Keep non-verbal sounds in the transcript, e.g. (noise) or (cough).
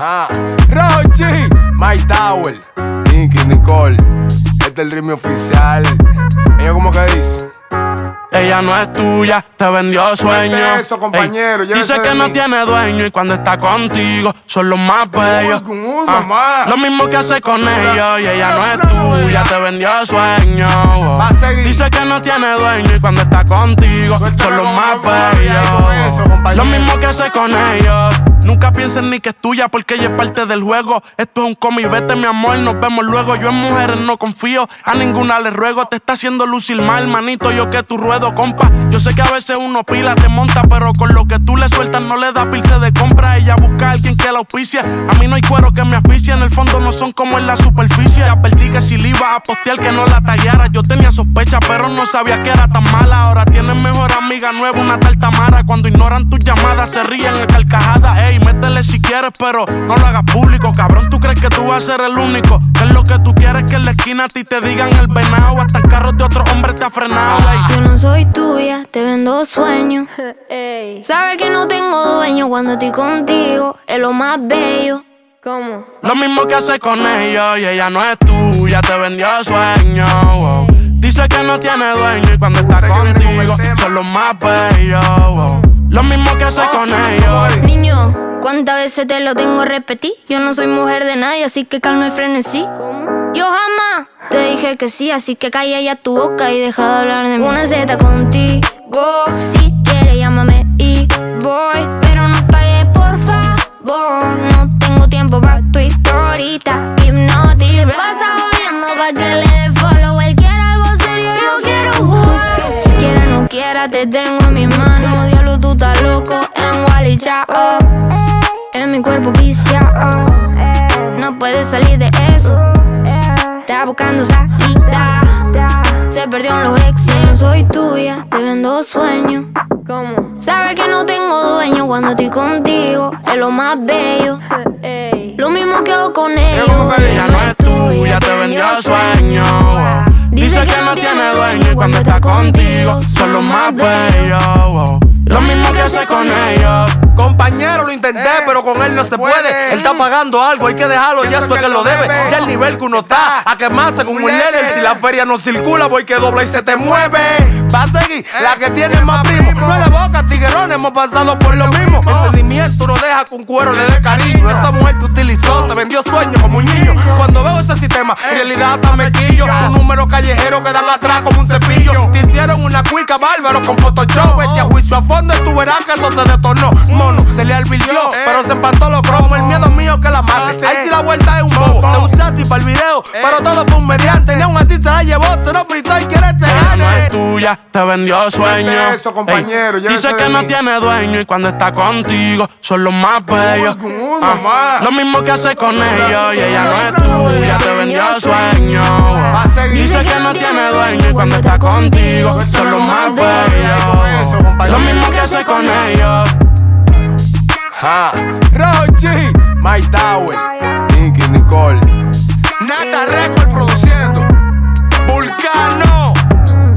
Ah, Rochi, My Tower, Nicky, Nicole. Este es el ritmo oficial. Ella como que dice. Ella no es tuya, te vendió sueños. eso, compañero, Ey, dice que no tiene dueño y cuando está contigo son los más bellos. Uy, uy, Ah, lo mismo que hace con ellos y ella no es tuya, te vendió seguir. Dice que no tiene dueño y cuando está contigo son los más bellos. Lo mismo que hace con ellos. Nunca piensen ni que es tuya porque ella es parte del juego. Esto es un cómic, vete mi amor, nos vemos luego. Yo en mujeres no confío, a ninguna le ruego. Te está haciendo lucir mal, manito, yo que tu ruedo, compa. Yo sé que a veces uno pila, te monta, pero con lo que tú le sueltas no le da pilce de compra. Ella busca a alguien que la auspicia. A mí no hay cuero que me asfixie, en el fondo no son como en la superficie. Advertí que si le iba a postear que no la tallara. Yo tenía sospecha, pero no sabía que era tan mala. Ahora tienen mejor amiga nueva, una tal Tamara. Cuando ignoran tus llamadas, se ríen a carcajadas. Métele si quieres, pero no lo hagas público. Cabrón, tú crees que tú vas a ser el único. Que es lo que tú quieres que en la esquina a ti te digan el venado. Hasta el carro de otro hombre te ha frenado. ey. Yo no soy tuya, te vendo sueños. (laughs) Sabes que no tengo dueño cuando estoy contigo, es lo más bello. ¿Cómo? Lo mismo que hace con ellos y ella no es tuya, te vendió sueños. wow. Dice que no tiene dueño y cuando está contigo son los más bellos. wow. Lo mismo que hace con ellos. ¿Cuántas veces te lo tengo que repetir? Yo no soy mujer de nadie, así que calma y frenesí. Yo jamás te dije que sí, así que calla ya tu boca y deja de hablar de mí. Una Z contigo, si quieres llámame y voy, pero no pagues por favor. No tengo tiempo para tu historita, hipnotic. Pasa jodiendo pa' que le dé follow. Él quiere algo serio, yo quiero jugar. Quiera no quiera, te tengo en mis manos. Diablo, tú estás loco en Wally Chao. Mi cuerpo viciado. No puedes salir de eso. Está buscando salida. Se perdió en los ex. No soy tuya, te vendo sueños. ¿Cómo? Sabes que no tengo dueño cuando estoy contigo. Es lo más bello. (laughs) Lo mismo que hago con ellos. como que Ella no es tuya, te vendió sueños. wow. Dice que no tiene dueño y cuando está contigo son los más bellos. Lo mismo que hace con ellos. Compañero, lo intenté, Eh, pero con él no se puede. puede. Él está pagando algo, hay que dejarlo, ya eso es que lo debe. Ya el nivel que uno está, a quemarse con un Un líder. Si la feria no circula, voy que dobla y se te mueve. Va a seguir la que tiene más primo. primo. No es de boca, tiguerón, hemos pasado por lo mismo. Un cuero le dé cariño. Esa mujer te utilizó, te vendió sueños como un niño. Cuando veo ese sistema, en realidad hasta me quillo. Un número callejero que dan atrás como un cepillo. Te hicieron una cuica bárbaro con Photoshop. Este a juicio a fondo y tú verás que eso se detornó. Mono, se le advirtió, pero se empató los cromos. El miedo mío que la mate. Ahí sí la vuelta es un bobo. Te para el video, pero todo fue un mediante. Ni aún así se la llevó, se lo fritó y quiere este Ella no gane. es tuya, te vendió sueños. eso, compañero, dice que no tiene dueño y cuando está contigo son los más bellos. Uy, Ah, lo mismo que hace con ellos y ella no es tuya, te vendió sueños. Va a seguir. Dice que no tiene dueño y cuando está contigo son los más bellos. Lo mismo que hace con ellos. Ah, Rochi, My Tower, Nicky, Nicole.